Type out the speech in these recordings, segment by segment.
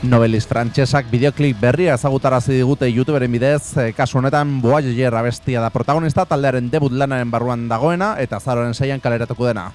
Novelis frantsesak bideoklip berria ezagutarazi digute YouTuberen bidez, e, kasu honetan Voyager abestia da protagonista taldearen debut lanaren barruan dagoena eta zaroren seian kaleratuko dena.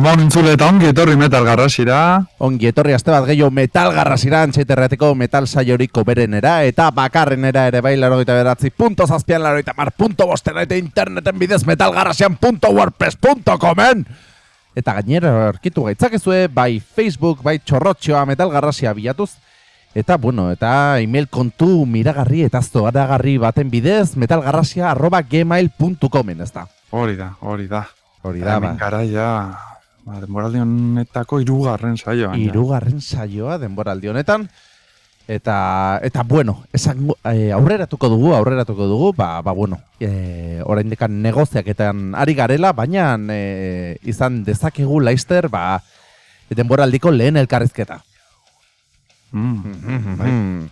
Gabon entzule eta ongi etorri metal garrasira. Ongi etorri azte bat gehiago metal garrasira antxeiterrateko metal saioriko berenera eta bakarrenera ere bai larogeita beratzi punto zazpian larogeita mar punto bostena eta interneten bidez metalgarrasian punto wordpress punto comen. Eta gainera aurkitu gaitzakezue, bai Facebook, bai txorrotxoa metal garrasia bilatuz. Eta, bueno, eta email kontu miragarri eta zoaragarri baten bidez, metalgarrasia arroba gmail.comen, ez da. Hori da, hori da. Hori da, Hemen ba. garaia, ba, denboraldi honetako irugarren saioa. Irugarren saioa denboraldi honetan. Eta, eta bueno, esan, eh, aurreratuko dugu, aurreratuko dugu, ba, ba bueno, eh, orain dekan negoziaketan ari garela, baina eh, izan dezakegu laizter, ba, denboraldiko lehen elkarrizketa. Mm, bai. Mm.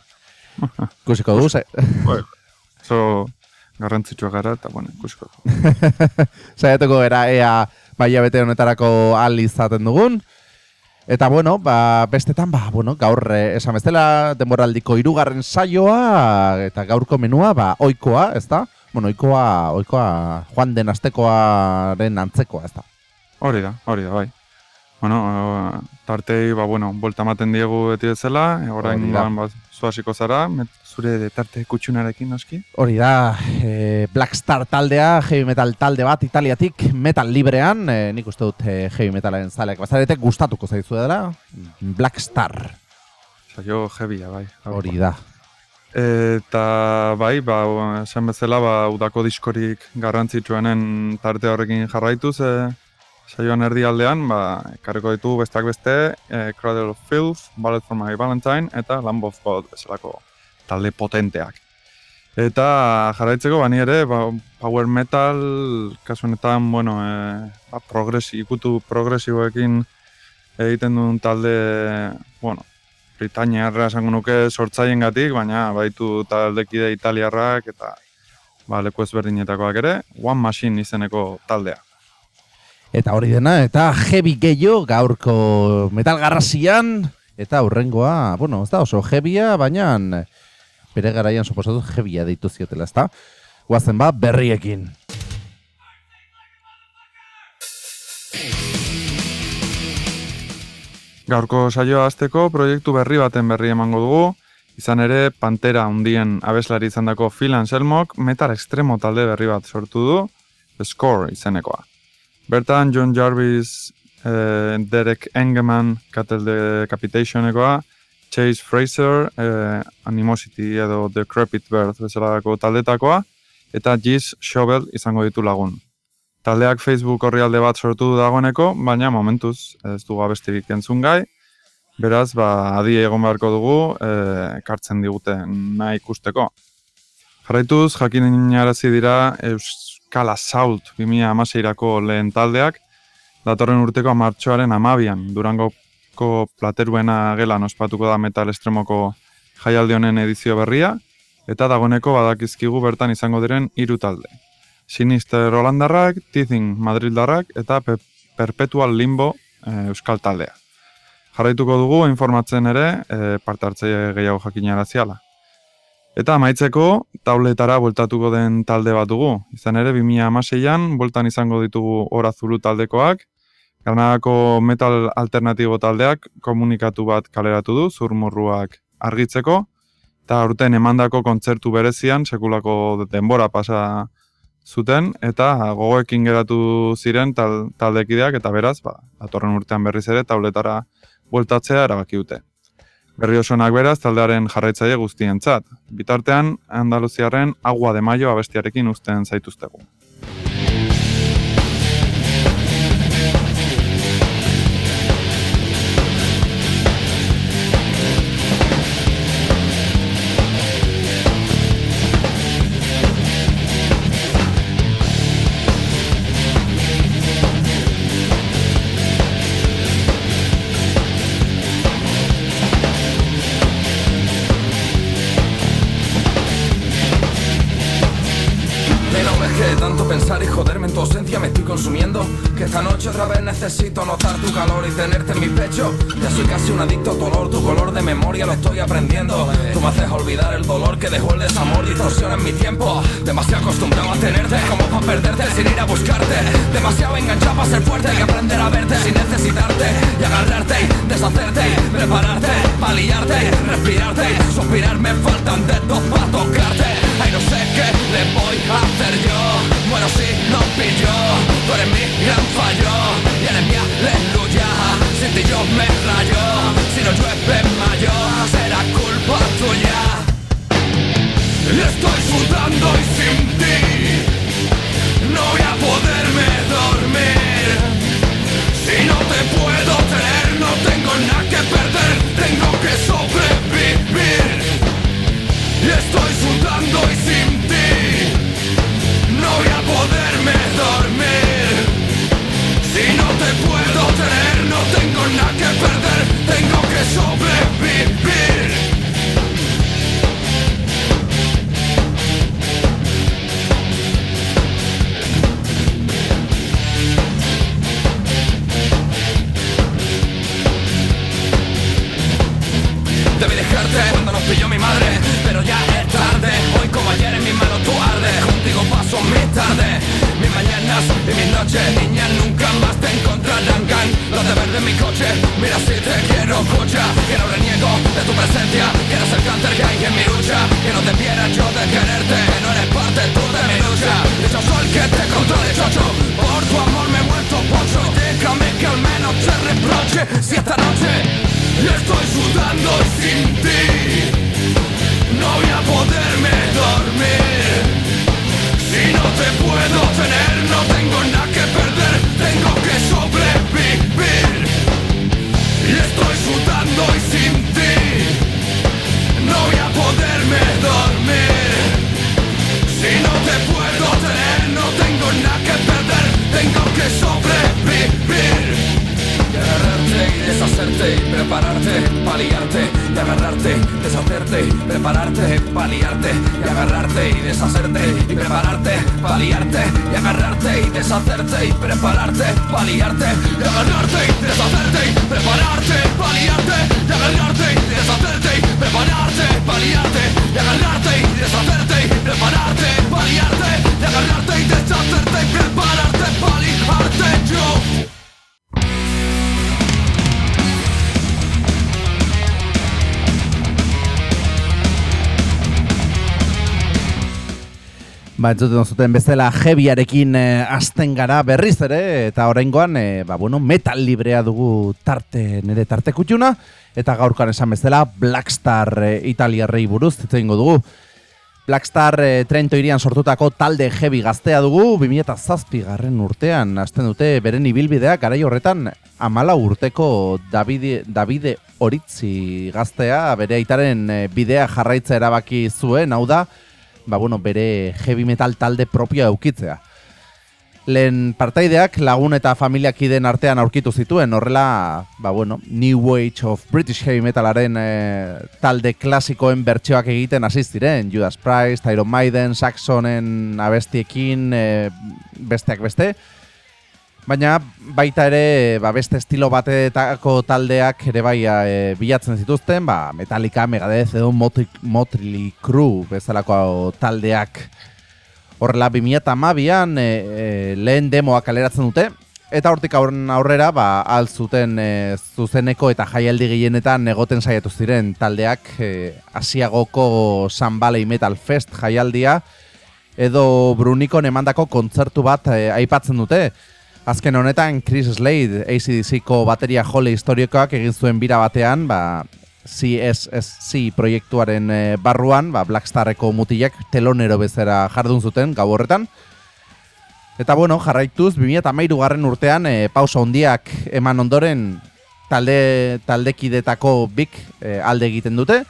Ikusiko dugu, ze, Bai, Oso garrantzitsua gara, eta bueno, ikusiko. dugu. saiatuko gara ea baia bete honetarako al izaten dugun. Eta bueno, ba, bestetan, ba, bueno, gaur eh, esan bezala denboraldiko hirugarren saioa eta gaurko menua, ba, oikoa, ez da? Bueno, oikoa, oikoa joan den astekoaren antzekoa, ez da? Hori da, hori da, bai. Bueno, tartei, ba, bueno, bolta ematen diegu beti bezala, orain ba, zuhasiko zara, met, zure tarte kutxunarekin noski. Hori da, e, Black Star taldea, heavy metal talde bat Italiatik, metal librean, e, nik uste dut e, heavy metalaren zaleak bazarete gustatuko zaizu dela, Black Star, Saio jebia, bai. hori da. Eta bai, ba, esan bezala, ba, udako diskorik garrantzitsuenen tarte horrekin jarraituz, e, saioan erdialdean, ba, ekarriko ditu besteak beste, e, Cradle of Filth, Ballet for My Valentine, eta Lamb of God bezalako talde potenteak. Eta jarraitzeko, bani ere, ba, power metal, kasu honetan, bueno, e, ba, progresi, ikutu progresiboekin egiten duen talde, bueno, Britainiarra esango nuke sortzaien gatik, baina baitu taldekide italiarrak eta ba, leku ezberdinetakoak ere, One Machine izeneko taldea. Eta hori dena, eta heavy gehiago gaurko metal garrasian, eta hurrengoa, bueno, ez da oso heavya, baina bere garaian suposatu heavya deitu ziotela, ez da? Guazen ba, berriekin. Gaurko saioa hasteko proiektu berri baten berri emango dugu, izan ere Pantera hundien abeslari izandako Phil Anselmok metal extremo talde berri bat sortu du, Score izenekoa. Bertan John Jarvis, eh, Derek Engeman, Cattle Decapitationekoa, Chase Fraser, eh, Animosity edo Decrepit Birth bezalako taldetakoa, eta Giz Shovel izango ditu lagun. Taldeak Facebook orrialde bat sortu du dagoeneko, baina momentuz ez dugu abestirik entzun gai, beraz, ba, adi egon beharko dugu, eh, ekartzen diguten nahi ikusteko. Jarraituz, jakinarazi dira Euskal Assault 2016-rako lehen taldeak, datorren urteko martxoaren amabian, Durangoko plateruena gelan ospatuko da metal estremoko jaialdi honen edizio berria, eta dagoeneko badakizkigu bertan izango diren hiru talde. Sinister Holandarrak, Teething Madrildarrak eta Pe Perpetual Limbo eh, Euskal taldea. Jarraituko dugu informatzen ere eh, parte hartzaile gehiago jakinaraziala. Eta amaitzeko, tauletara bueltatuko den talde bat dugu. Izan ere, 2006an, bueltan izango ditugu Ora Zulu taldekoak, Granadako metal alternatibo taldeak komunikatu bat kaleratu du, zurmurruak argitzeko, eta aurten emandako kontzertu berezian, sekulako denbora pasa zuten, eta gogoekin geratu ziren tal, taldekideak, eta beraz, ba, datorren urtean berriz ere, tauletara bueltatzea erabaki dute. Berri osonak beraz, taldearen jarraitzaile guztientzat. Bitartean, Andaluziarren Agua de Mayo abestiarekin uzten zaituztegu. Tanto pensar y joderme en tu ausencia me estoy consumiendo. Que esta noche otra vez necesito notar tu calor y tenerte en mi pecho. Ya soy casi un adicto a tu olor, tu color de memoria lo estoy aprendiendo. Tú me haces olvidar el dolor que dejó el desamor distorsiona en mi tiempo. Demasiado acostumbrado a tenerte como para perderte sin ir a buscarte. Demasiado enganchado para ser fuerte y aprender a verte sin necesitarte. Y agarrarte y deshacerte y prepararte para liarte, respirarte. Suspirar me faltan dedos para tocarte no sé qué le voy a hacer yo Bueno si no pillo Tú eres mi gran fallo Y eres mía martillo me rayó. Si no llueve en mayo, será culpa tuya. Estoy sudando y sin ti no voy a poderme dormir. Si no te puedo tener, no tengo nada que perder, tengo que sobrevivir. Y sin ti no voy a poderme dormir. Si no te puedo tener, no tengo nada que perder, tengo que sobrevivir. Debí dejarte cuando nos pilló mi madre Pero ya ayer en mis manos tú ardes Contigo paso mi tarde Mis mañanas y mis noches Niña nunca más te encontrarán gang. Los de verde en mi coche Mira si te quiero escucha. Que no reniego de tu presencia Que eres el cáncer que hay en mi lucha. Que no debiera yo de quererte Que no eres parte tú de mi lucha. Yo soy el que te controle chocho. Por tu amor me he vuelto pocho. Y déjame que al menos te reproche. Si esta noche Estoy sudando y sin ti prepararte, paliarte y agarrarte, deshacerte prepararte, paliarte y agarrarte y deshacerte y prepararte, paliarte y agarrarte y deshacerte y prepararte, paliarte y agarrarte y deshacerte y prepararte, paliarte y agarrarte y deshacerte y prepararte, paliarte y agarrarte y deshacerte y prepararte, paliarte y agarrarte y deshacerte y prepararte, paliarte yo. Ba, entzuten zuten bezala jebiarekin eh, hasten gara berriz ere, eta oraingoan eh, ba, bueno, metal librea dugu tarte, nire tarte kutxuna, eta gaurkoan esan bezala Blackstar eh, italiarrei buruz, zitzengo dugu. Blackstar eh, Trento irian sortutako talde jebi gaztea dugu, 2007 garren urtean, hasten dute beren ibilbidea, garai horretan amala urteko Davide, Davide Oritzi gaztea, bere aitaren bidea jarraitza erabaki zuen, hau da, ba, bueno, bere heavy metal talde propioa eukitzea. Lehen partaideak lagun eta familiak iden artean aurkitu zituen, horrela, ba, bueno, New Age of British Heavy Metalaren eh, talde klasikoen bertsioak egiten hasi ziren, Judas Priest, Iron Maiden, Saxonen abestiekin, eh, besteak beste, Baina baita ere ba, beste estilo batetako taldeak ere bai e, bilatzen zituzten, ba, Metallica, Megadeth edo Motley Crue bezalako taldeak. Horrela 2008an e, e, lehen demoak kaleratzen dute, eta hortik aurrera ba, altzuten e, zuzeneko eta jaialdi gehienetan egoten saiatu ziren taldeak e, Asiagoko San Valley Metal Fest jaialdia edo Brunikon emandako kontzertu bat e, aipatzen dute, Azken honetan, Chris Slade, ACDC-ko bateria jole historiokoak egin zuen bira batean, ba, CSSC proiektuaren e, barruan, ba, Blackstarreko mutilak telonero bezera jardun zuten gau horretan. Eta bueno, jarraituz, 2008 garren urtean, e, pausa hondiak eman ondoren talde taldekidetako bik e, alde egiten dute.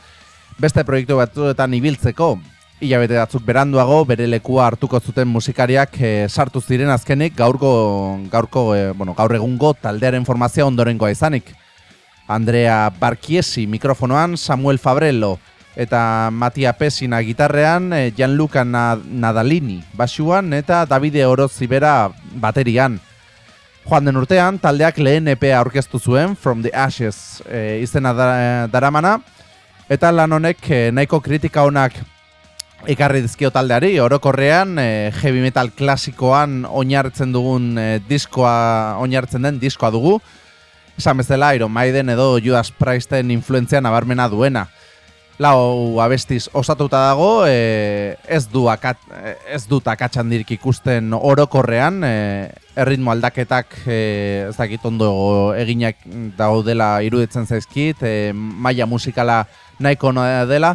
Beste proiektu batzuetan ibiltzeko, hilabete batzuk beranduago bere lekua hartuko zuten musikariak e, sartu ziren azkenik gaurko gaurko e, bueno, gaur egungo taldearen formazioa ondorengoa izanik. Andrea Barkiesi mikrofonoan, Samuel Fabrello eta Matia Pesina gitarrean, e, Gianluca Nadalini basuan eta Davide Orozibera baterian. Joan den urtean, taldeak lehen EPA aurkeztu zuen, From the Ashes e, izena daramana, eta lan honek nahiko kritika honak ekarri dizkio taldeari, orokorrean e, heavy metal klasikoan oinartzen dugun e, diskoa, oinartzen den diskoa dugu. Esan bezala Iron Maiden edo Judas Priesteen influentzia nabarmena duena. lau abestiz osatuta dago, e, ez du akat, ez dut akatsandirik ikusten orokorrean, e, erritmo aldaketak e, ez dakit ondo eginak daudela iruditzen zaizkit, e, maila musikala nahiko dela,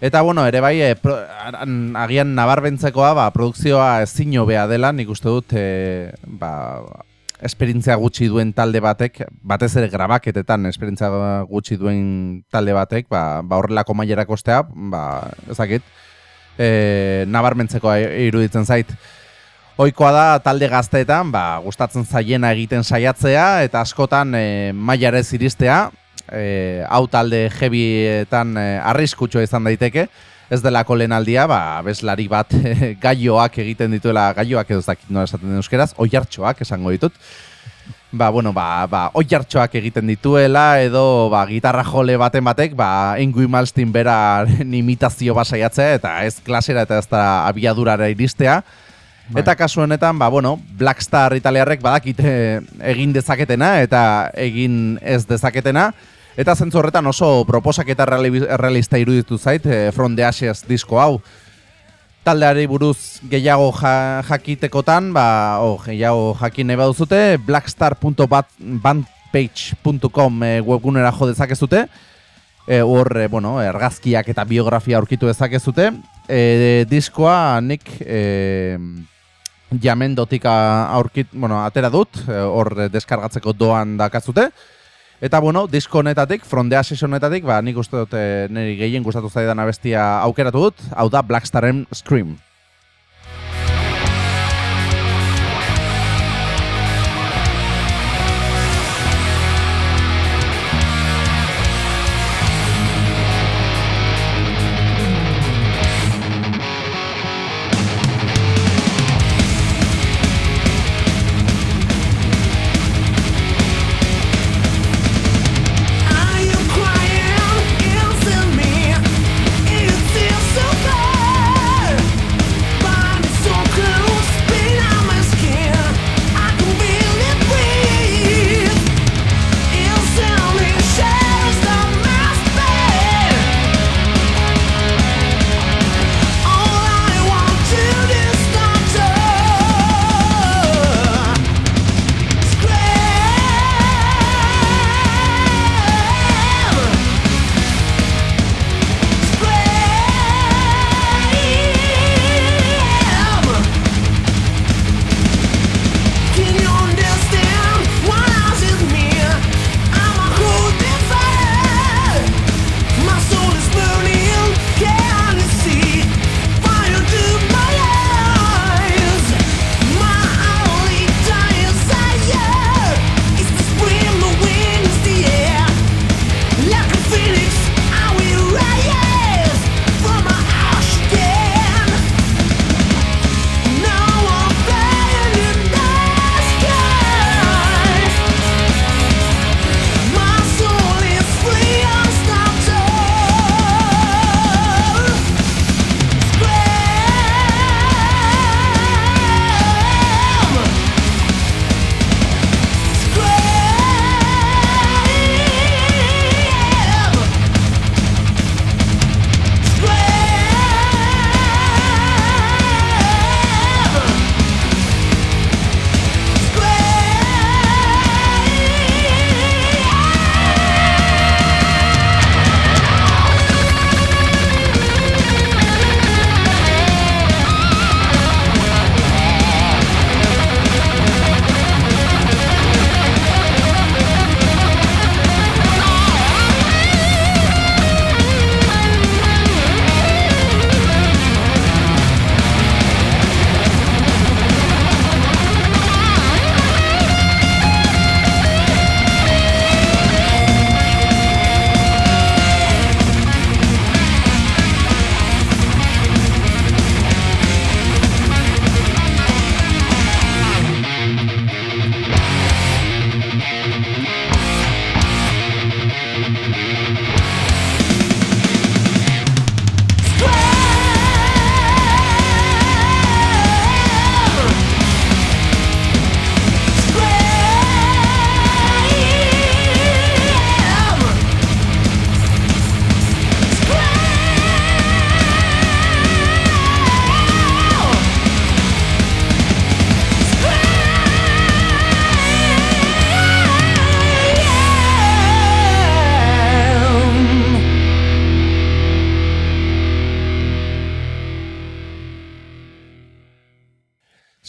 Eta bueno, ere bai, e, pro, agian nabarbentzekoa, ba, produkzioa ezin bea dela, nik uste dut, e, ba, esperientzia gutxi duen talde batek, batez ere grabaketetan esperientzia gutxi duen talde batek, ba, ba horrelako mailerak ostea, ba, ezakit, e, nabarmentzekoa iruditzen zait. Oikoa da talde gazteetan, ba, gustatzen zaiena egiten saiatzea, eta askotan e, mailarez iristea, e, hau talde jebietan e, arriskutsua izan daiteke, ez delako lehenaldia, ba, bezlari bat gaioak egiten dituela, gaioak edo zakit nola esaten den euskeraz, oiartxoak esango ditut. Ba, bueno, ba, ba, oiartxoak egiten dituela, edo ba, gitarra jole baten batek, ba, Engui Malstin bera imitazio basaiatzea, eta ez klasera eta ez da abiadurara iristea. Bai. Eta kasu honetan, ba, bueno, Blackstar italiarrek badakite egin dezaketena eta egin ez dezaketena. Eta zentzu horretan oso proposak eta realista iruditu zait e, From the Ashes disko hau. Taldeari buruz gehiago ja, jakitekotan, ba, oh, gehiago jakin nahi baduzute, blackstar.bandpage.com e, webgunera jo dezakezute. E, hor, e, bueno, ergazkiak eta biografia aurkitu dezakezute. E, diskoa nik e, jamendotik aurkit, bueno, atera dut, hor deskargatzeko doan dakazute. Eta bueno, disko honetatik, Ashes honetatik, ba, nik uste dut eh, niri gehien gustatu zaidan abestia aukeratu dut, hau da Blackstaren Scream.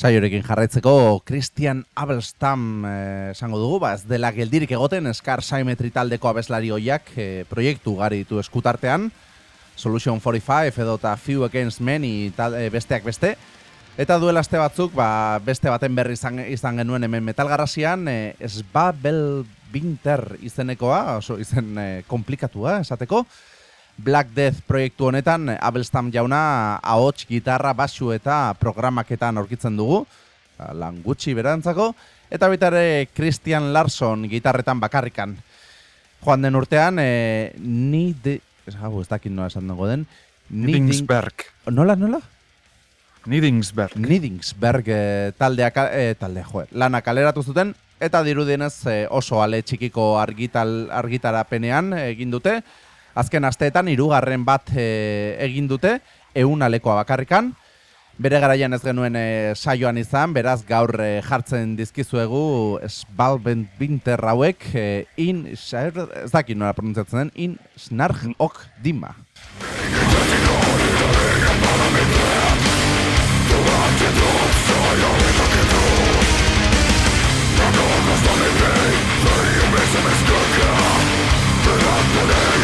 Saiorekin jarraitzeko Christian Abelstam eh, esango dugu, ba, ez dela geldirik egoten Scar Symmetry taldeko abeslari hoiak eh, proiektu gari ditu eskutartean, Solution 45 edo eta Few Against Many tal, eh, besteak beste, Eta duela aste batzuk, ba, beste baten berri izan, izan genuen hemen metalgarrasian, e, Sbabel Winter izenekoa, oso izen e, komplikatua esateko. Black Death proiektu honetan, Abelstam jauna ahots, gitarra, basu eta programaketan aurkitzen dugu, ba, lan gutxi berantzako, eta baita ere Christian Larson gitarretan bakarrikan. Joan den urtean, e, ni de... Hau, ez dakit nola esan dugu den. Nidingsberg. Nola, nola? Nidingsberg. Nidingsberg e, taldeak, e, talde, jo, lana kaleratu zuten, eta dirudienez e, oso ale txikiko argital, argitarapenean egin dute. Azken asteetan hirugarren bat e, egin dute, ehun alekoa bakarrikan. Bere garaian ez genuen e, saioan izan, beraz gaur e, jartzen dizkizuegu Svalben Winter hauek e, in, ez dakit nola pronuntzatzen den, in Snarg Ok Dima. Fucking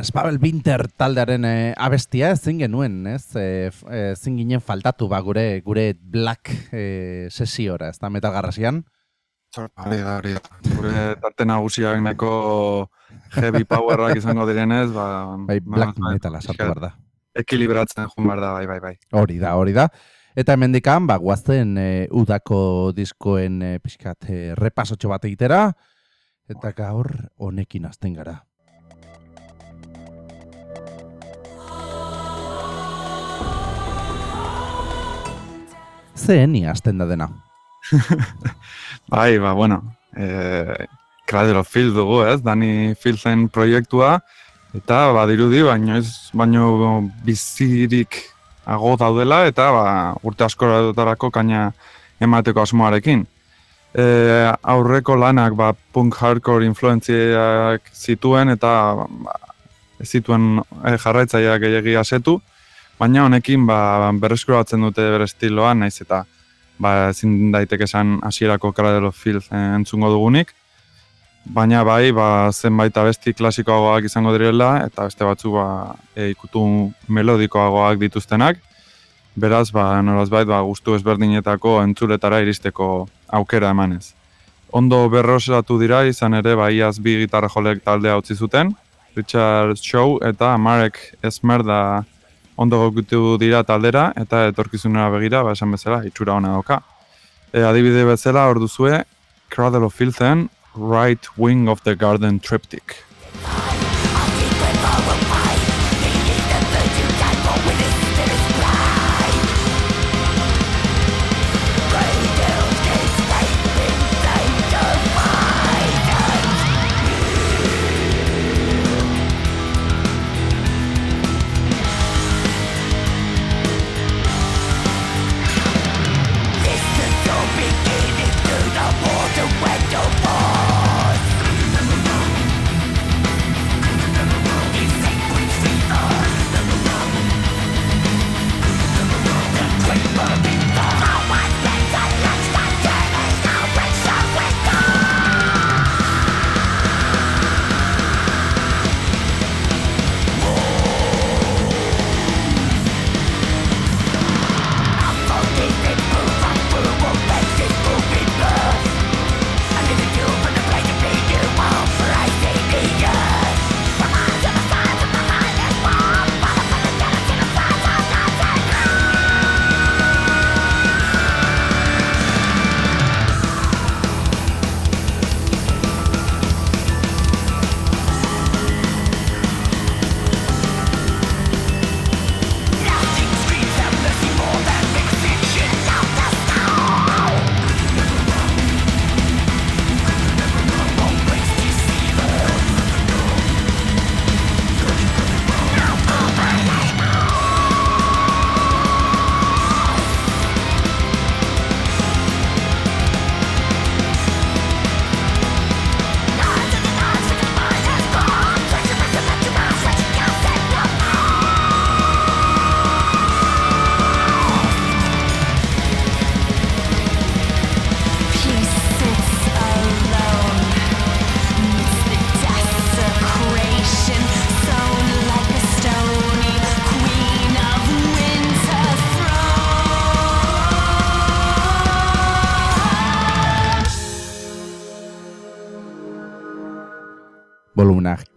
Duten Spabel Winter taldearen eh, abestia ezin genuen, ez? E, ezin ginen faltatu ba gure gure black e, sesiora, ez da metal garrasian. Hori da, hori da. Gure tarte nagusiak nahiko heavy powerrak izango direnez, ba... Bai, black ba, metala sartu behar da. Ekilibratzen joan behar da, bai, bai, bai. Hori da, hori da. Eta hemendikan ba guazen e, udako diskoen e, pixkat e, repasotxo bat egitera eta gaur honekin hasten gara. Zeheni hasten da dena. Bai, ba, bueno, e, Cradle of Field dugu, ez? Dani Filzen proiektua, eta badirudi, baino ez, baino bizirik ago daudela, eta ba, urte askoratarako kaina emateko asmoarekin. E, aurreko lanak ba, punk hardcore influentziak zituen, eta ba, ez zituen e, jarraitzaileak gehiagi asetu, baina honekin ba, berreskuratzen dute bere estiloa, naiz eta ba, ezin daiteke esan hasierako Cradle Filth eh, entzungo dugunik. Baina bai, ba, zenbait abesti klasikoagoak izango direla, eta beste batzu ba, e, ikutu melodikoagoak dituztenak. Beraz, ba, norazbait, ba, gustu ezberdinetako entzuletara iristeko aukera emanez. Ondo berroseratu dira, izan ere, ba, iaz bi gitarra jolek taldea utzi zuten, Richard Shaw eta Marek Esmerda ondo gokutu dira taldera, eta etorkizunera begira, ba, esan bezala, itxura ona dauka. E, adibide bezala, hor duzue, Cradle of Filthen, Right Wing of the Garden Triptych.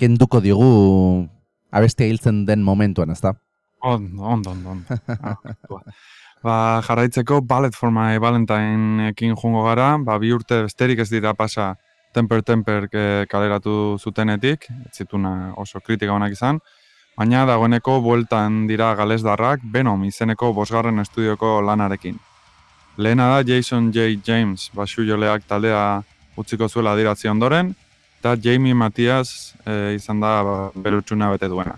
Kenduko diogu abestia hiltzen den momentuan, ezta? Ondo, ondo, ondo. ondo. Ah, ba. jarraitzeko Ballet for My Valentine-ekin jungo gara, ba, bi urte besterik ez dira pasa Temper Temper ke- kaleratu zutenetik, ez zituna oso kritika onak izan, baina dagoeneko bueltan dira galesdarrak Venom izeneko bosgarren estudioko lanarekin. Lehena da Jason J. James basujoleak taldea utziko zuela adiratzi ondoren, eta Jamie Matias e, izan da ba, berutxuna bete duena.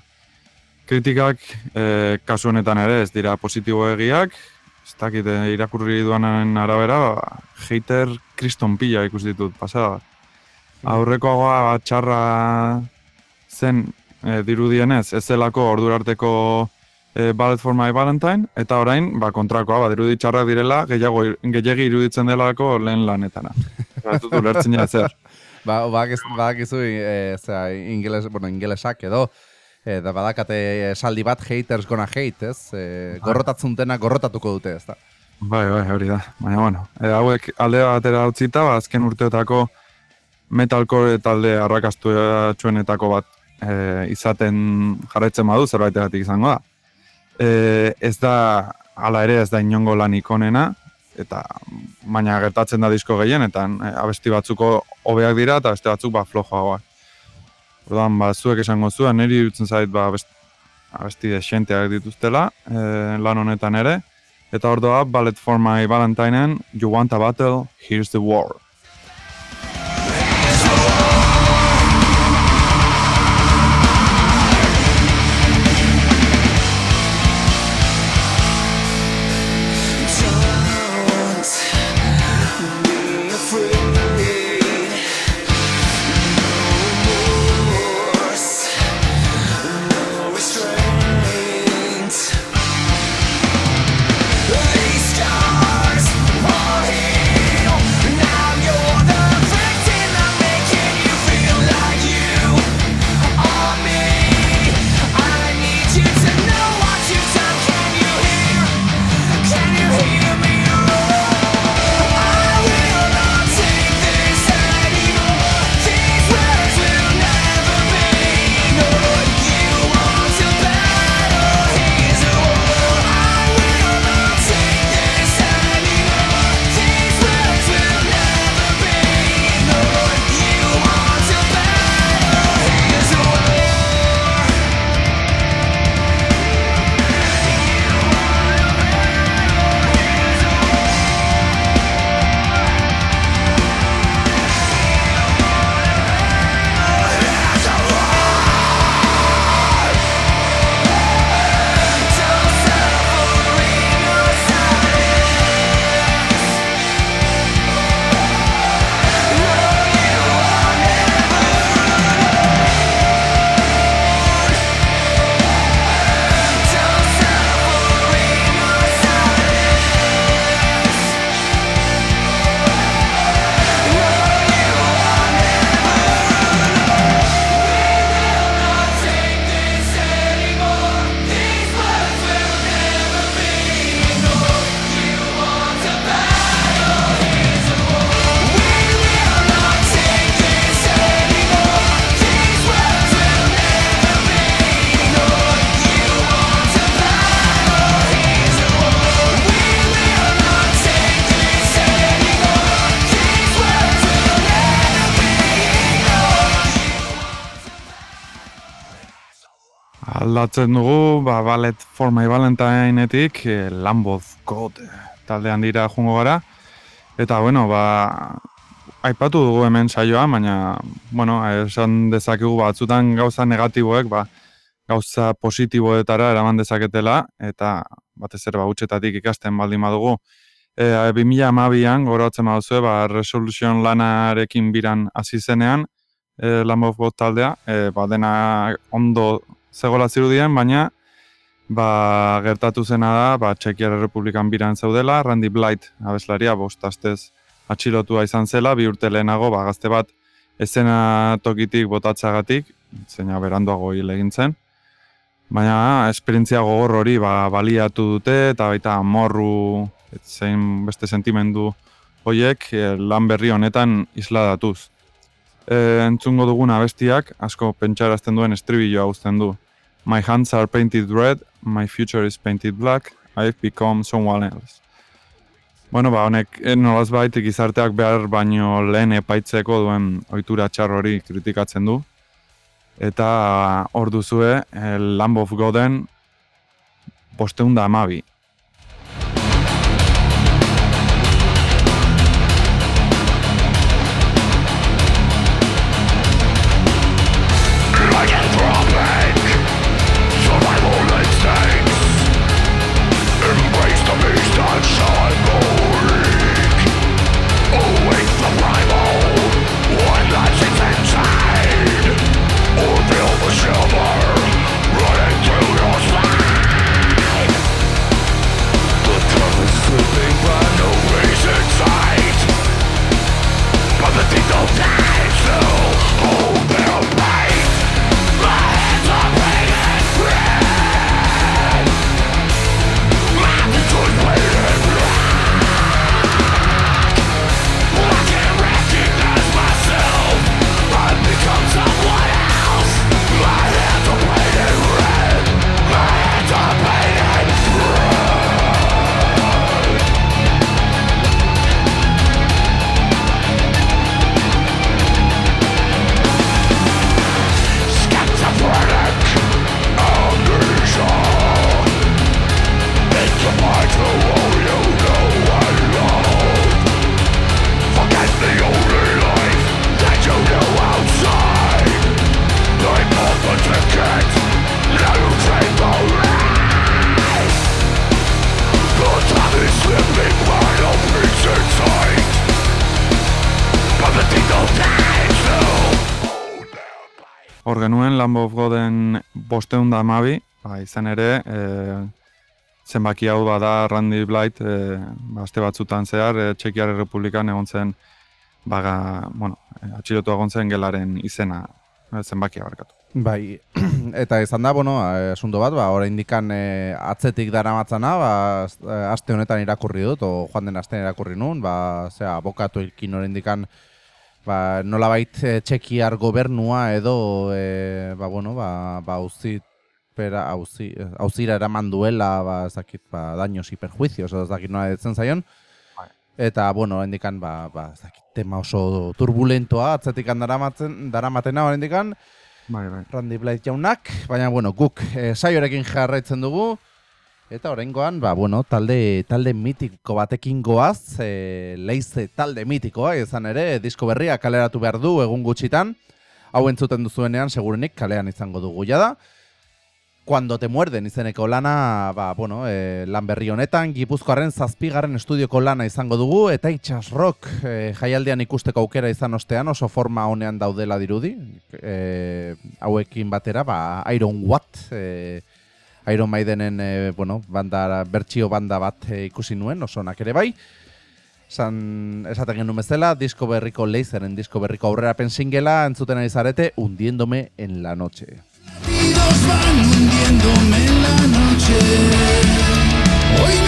Kritikak e, kasu honetan ere ez dira positibo egiak, ez dakit eh, irakurri duanen arabera, ba, hater kriston pila ikusi ditut pasada. Aurrekoagoa txarra zen e, dirudienez, ez zelako ordurarteko e, Ballet for my Valentine, eta orain, ba, kontrakoa, ba, dirudi txarrak direla, gehiago, gehiagi iruditzen delako lehen lanetana. Ba, ez dut ja zer. Ba, badakizu, e, zera, ingeles, bueno, ingelesak edo, e, da badakate esaldi bat haters gonna hate, ez? E, gorrotatzen dena gorrotatuko dute, ez da? Bai, bai, hori da. Baina, bueno, e, hauek alde batera utzita, ba, azken urteotako metalcore talde arrakastuetako bat e, izaten jarraitzen badu zerbaitegatik izango da. E, ez da, hala ere ez da inongo lan ikonena, eta baina gertatzen da disko gehienetan, e, abesti batzuko hobeak dira eta beste batzuk ba flojoagoak. Orduan, ba, zuek esango zuen, niri dutzen zait ba, abesti, abesti desenteak dituztela e, lan honetan ere, eta ordoa, Ballet for my Valentinen, You want a battle, here's the war. Aldatzen dugu, ba, Ballet for my Valentineetik, e, Lamb of God taldean dira jungo gara. Eta, bueno, ba, aipatu dugu hemen saioa, baina, bueno, esan dezakegu batzutan gauza negatiboek, ba, gauza positiboetara eraman dezaketela, eta batez ere ba, utxetatik ikasten baldin badugu. E, 2000 amabian, goratzen baduzue, ba, Resolution lanarekin biran hasi zenean, e, Lamb of God taldea, e, ba, dena ondo zegoela zirudien, baina ba, gertatu zena da, ba, Txekiar Republikan biran zeudela, Randy Blight abeslaria, bost astez atxilotua izan zela, bi urte lehenago, ba, gazte bat esena tokitik botatzagatik, zeina beranduago hil egin zen. Baina esperientzia gogor hori ba, baliatu dute eta baita morru zein beste sentimendu hoiek eh, lan berri honetan isladatuz. E, entzungo duguna bestiak, asko pentsarazten duen estribilloa uzten du. My hands are painted red, my future is painted black, I've become someone else. Bueno, ba, honek eh, nolaz bait gizarteak behar baino lehen epaitzeko duen ohitura txar hori kritikatzen du. Eta hor duzue, eh, Lamb of Goden posteunda amabi. Lamb of Goden bosteun da amabi, ba, izan ere, e, zenbaki hau bada Randy Blight, e, ba, aste batzutan zehar, e, Txekiar Republikan egon zen, baga, bueno, e, atxilotu egon zen gelaren izena, e, zenbakia barkatu. Bai, eta izan da, bueno, eh, asunto bat, ba, oraindikan e, atzetik dara matzana, ba, aste honetan irakurri dut, o joan den astean irakurri nun, ba, zera, abokatu ilkin oraindikan, ba, nolabait e, txekiar gobernua edo, e, ba, bueno, ba, ba, auzi, pera, auzi, auzira eraman duela, ba, ez dakit, ba, daños y perjuicios, edo ez dakit nola ditzen zaion, Bai. Eta, bueno, oraindikan ba, ba, ez dakit, tema oso turbulentoa, atzetikan daramatzen, daramatena oraindikan, Bai, bai. Randy Blythe jaunak, baina bueno, guk e, saiorekin jarraitzen dugu eta oraingoan, ba bueno, talde talde mitiko batekin goaz, e, leize talde mitikoa izan ere, disko berria kaleratu behar du egun gutxitan. Hau entzuten duzuenean segurenik kalean izango dugu jada. Cuando te muerden izeneko lana, ba, bueno, e, lan berri honetan, Gipuzkoaren zazpigarren estudioko lana izango dugu, eta itxas rock e, jaialdean ikusteko aukera izan ostean oso forma honean daudela dirudi. E, hauekin batera, ba, Iron Watt, e, Iron Maidenen, e, bueno, banda, bertsio banda bat e, ikusi nuen, oso onak ere bai. San, esaten genuen bezala, disko berriko Laseren disko berriko aurrerapen singela, entzuten ari zarete, hundiendome en la noche. latidos hundiéndome en la noche. Hoy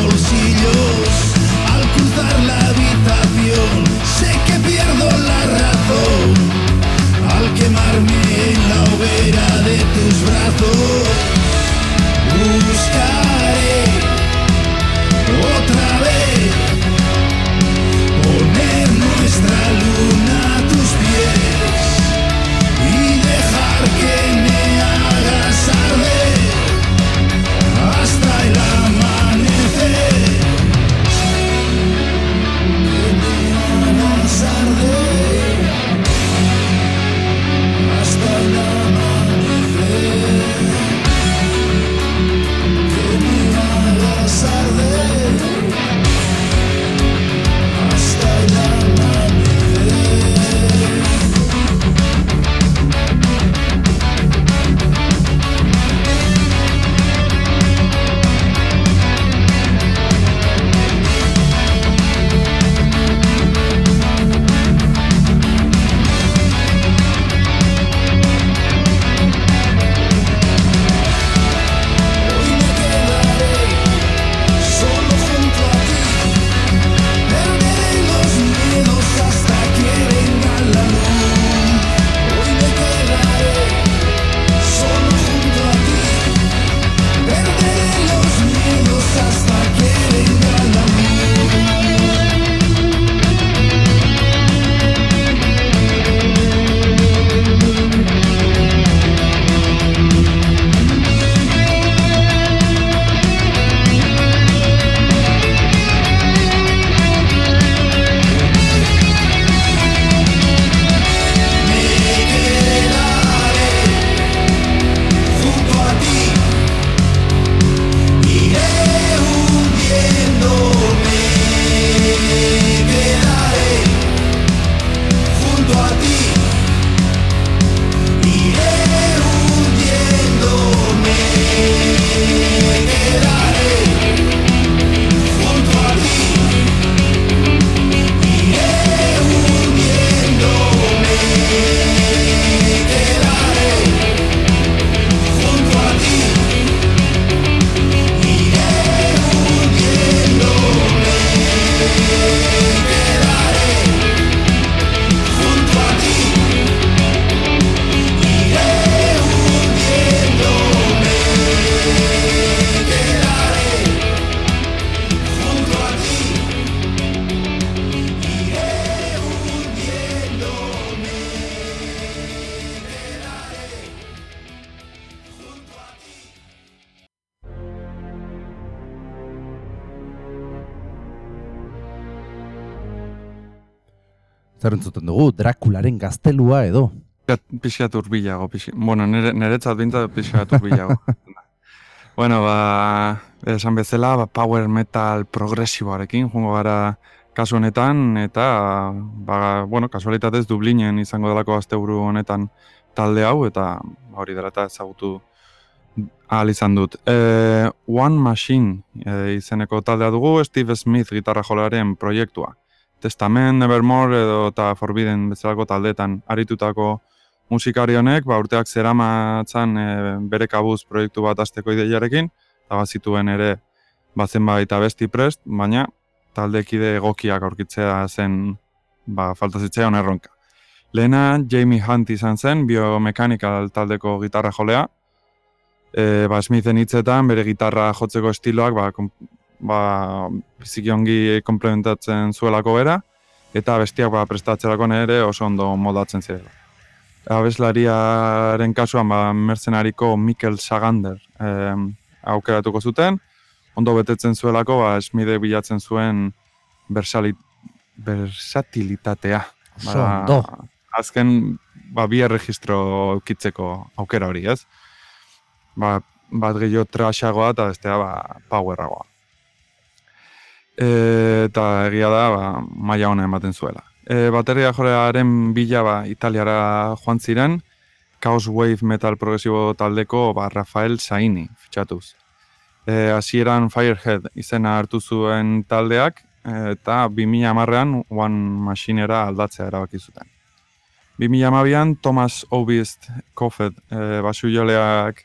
al cruzar la habitación. Sé que pierdo la razón al quemarme en la hoguera de tus brazos. Busca Zer entzuten dugu, Drakularen gaztelua edo. Pixat urbilago, pixi. Bueno, nire, niretzat bintzat pixat urbilago. bueno, ba, esan bezala, ba, power metal progresiboarekin, jungo gara kasu honetan, eta, ba, bueno, kasualitatez Dublinen izango delako asteburu honetan talde hau, eta hori dela eta ezagutu ahal izan dut. E, One Machine e, izeneko taldea dugu, Steve Smith gitarra jolearen proiektua. Testament, Nevermore edo eta Forbidden bezalako taldeetan aritutako musikari honek, ba, urteak zeramatzan e, bere kabuz proiektu bat azteko ideiarekin, eta bazituen ere bazen baita besti prest, baina taldekide egokiak aurkitzea zen ba, falta zitzaion erronka. Lehena Jamie Hunt izan zen, biomekanikal taldeko gitarra jolea, e, ba, Smithen hitzetan bere gitarra jotzeko estiloak ba, ba, biziki ongi komplementatzen zuelako bera, eta bestiak ba, prestatzerako ere oso ondo moldatzen zirela. Abeslariaren kasuan ba, mercenariko Mikel Sagander e, aukeratuko zuten, ondo betetzen zuelako ba, Smithe bilatzen zuen bersalit, versatilitatea. Oso ondo. Azken ba, bi erregistro eukitzeko aukera hori, ez? ba, bat gehiago trashagoa eta bestea ba, powerragoa. E, eta egia da, ba, maila ona ematen zuela. E, bateria jorearen bila ba, italiara joan ziren, Chaos Wave Metal progresibo taldeko ba, Rafael Saini fitxatuz. E, hasieran Firehead izena hartu zuen taldeak, eta 2000 amarrean One Machinera aldatzea erabaki zuten. 2000 amabian Thomas Obist Kofet e, basu joleak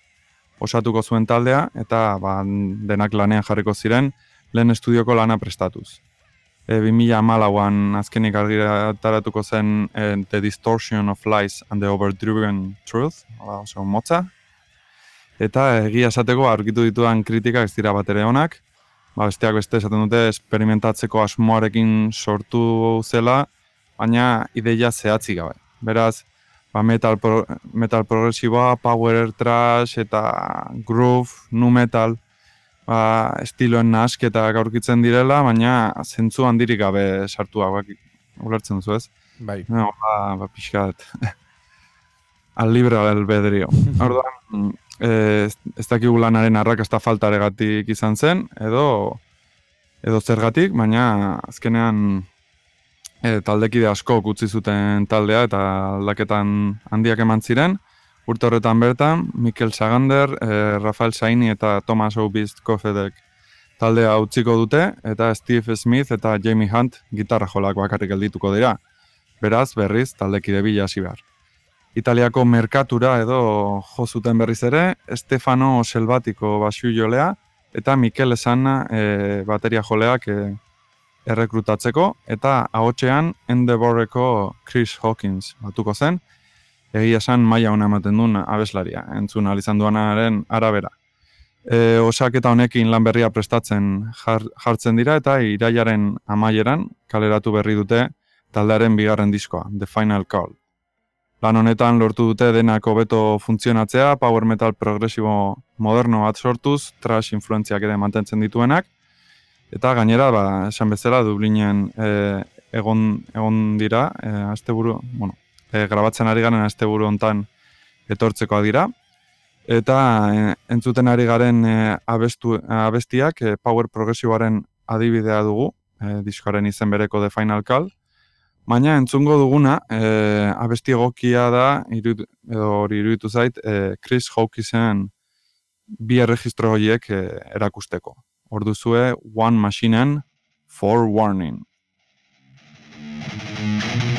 osatuko zuen taldea eta ba, denak lanean jarriko ziren lehen estudioko lana prestatuz. E, 2000 azkenik argitaratuko zen e, The Distortion of Lies and the Overdriven Truth, hala, oso motza. Eta egia esateko argitu ditudan kritika ez dira bat ere honak, ba, besteak beste esaten dute experimentatzeko asmoarekin sortu zela, baina ideia zehatzi gabe. Beraz, ba, metal, pro, metal progresiboa, power trash eta groove, nu metal ba, estiloen nasketak aurkitzen direla, baina zentzu handirik gabe sartu hauak ulertzen duzu ez? Bai. No, ba, ba pixkat. Al libre albedrio. Orduan, ez, ez dakigu lanaren arrakasta faltaregatik izan zen, edo edo zergatik, baina azkenean e, taldekide asko utzi zuten taldea eta aldaketan handiak eman ziren. Urte horretan bertan, Mikel Sagander, e, Rafael Saini eta Thomas Obist Kofedek taldea utziko dute, eta Steve Smith eta Jamie Hunt gitarra jolak bakarrik geldituko dira. Beraz, berriz, taldekide bila hasi behar. Italiako merkatura edo jo zuten berriz ere, Stefano Selbatiko basu jolea, eta Mikel Esana e, bateria joleak e, errekrutatzeko, eta ahotxean Endeavorreko Chris Hawkins batuko zen, egia esan maila hona ematen duen abeslaria, entzun alizan duanaren arabera. E, osaketa honekin lan berria prestatzen jartzen dira eta iraiaren amaieran kaleratu berri dute taldearen bigarren diskoa, The Final Call. Lan honetan lortu dute denako beto funtzionatzea, power metal progresibo moderno bat sortuz, trash influentziak ere mantentzen dituenak, Eta gainera, ba, esan bezala, Dublinen e, egon, egon dira, e, asteburu, bueno, e, grabatzen ari garen asteburu hontan etortzekoa dira. Eta e, entzuten ari garen e, abestu, abestiak e, Power Progressiboaren adibidea dugu, e, diskoaren izen bereko The Final Call. Baina entzungo duguna, e, abesti egokia da, irud, edo hori iruditu zait, e, Chris Hawkinsen bi erregistro horiek e, erakusteko orduzue One Machineen Forewarning. Devoted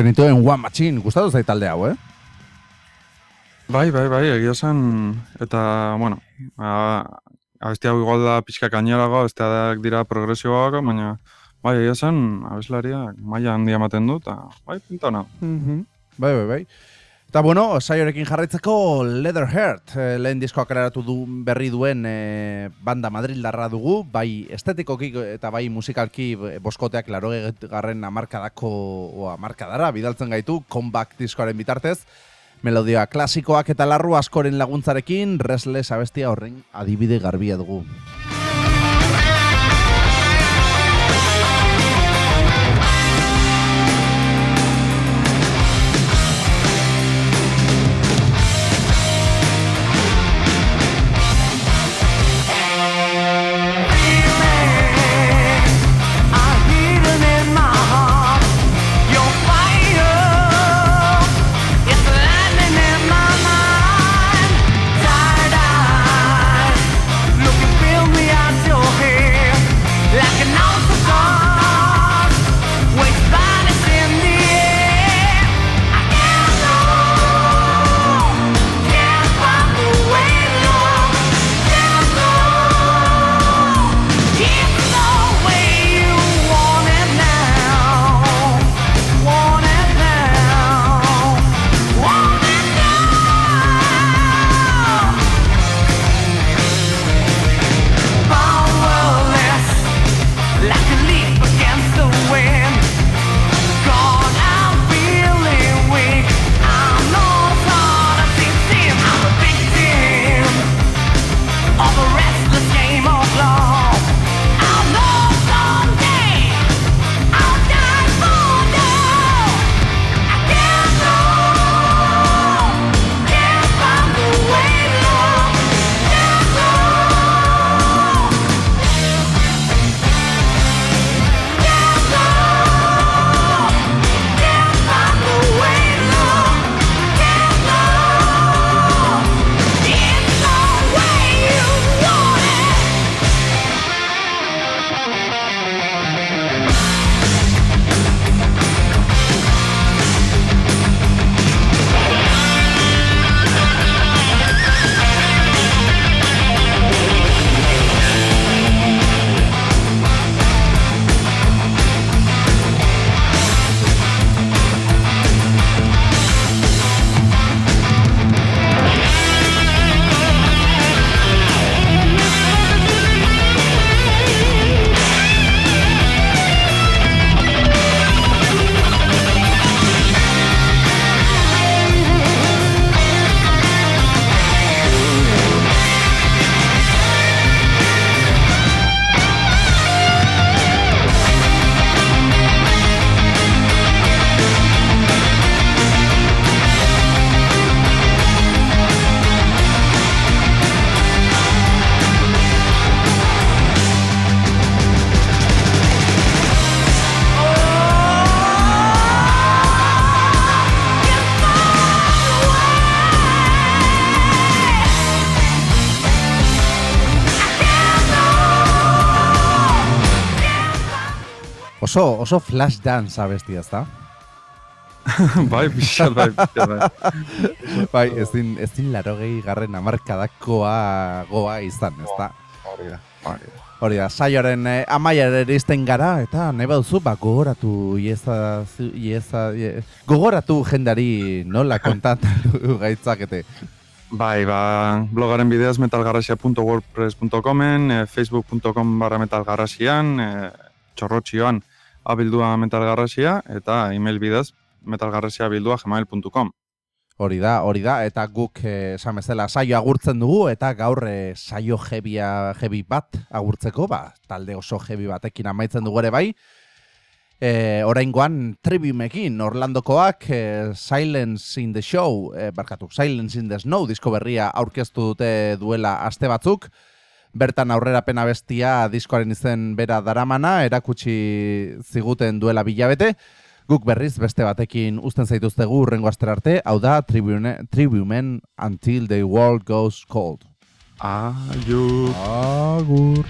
genituen One Machine, gustatu zait talde hau, eh? Bai, bai, bai, egia zen, eta, bueno, a, abesti hau igual da pixka kainerago, besteak dira progresioago, baina, bai, egia zen, abeslariak maila handia ematen du, eta, bai, pinta hona. Bai, bai, bai. Eta bueno, saiorekin jarraitzeko Leatherheart, eh, lehen diskoa kaleratu du berri duen eh, banda Madrildarra dugu, bai estetikoki eta bai musikalki eh, boskoteak laro garren amarkadako o amarkadara bidaltzen gaitu, comeback diskoaren bitartez, melodia klasikoak eta larru askoren laguntzarekin, Restless abestia horren adibide garbia dugu. Oso, oso flash dance abestia, ezta? bai, pixat, bai, pixat, bai. Bai, ezin, ezin larogei garren amarkadakoa goa izan, ezta? Hori da, hori da. Hori da, saioaren eh, iristen gara, eta nahi baduzu, ba, gogoratu, ieza, ieza, ie- gogoratu jendari nola kontatu gaitzakete. Bai, ba, blogaren bidez metalgarrasia.wordpress.comen, eh, facebook.com barra metalgarrasian, eh, txorrotxioan abildua metalgarrasia, eta email bidez metalgarrasia abildua gmail.com. Hori da, hori da, eta guk eh, esan bezala saio agurtzen dugu, eta gaur eh, saio jebia, jebi bat agurtzeko, ba, talde oso jebi batekin amaitzen dugu ere bai. E, oraingoan tribumekin Orlandokoak eh, Silence in the Show, eh, barkatu, Silence in the Snow disko berria aurkeztu dute duela aste batzuk. Bertan aurrerapena bestia diskoaren izen bera daramana, erakutsi ziguten duela bilabete. Guk berriz beste batekin uzten zaituztegu urrengo astera arte, hau da Tribune, Tribumen Until the World Goes Cold. Aiur! Agur.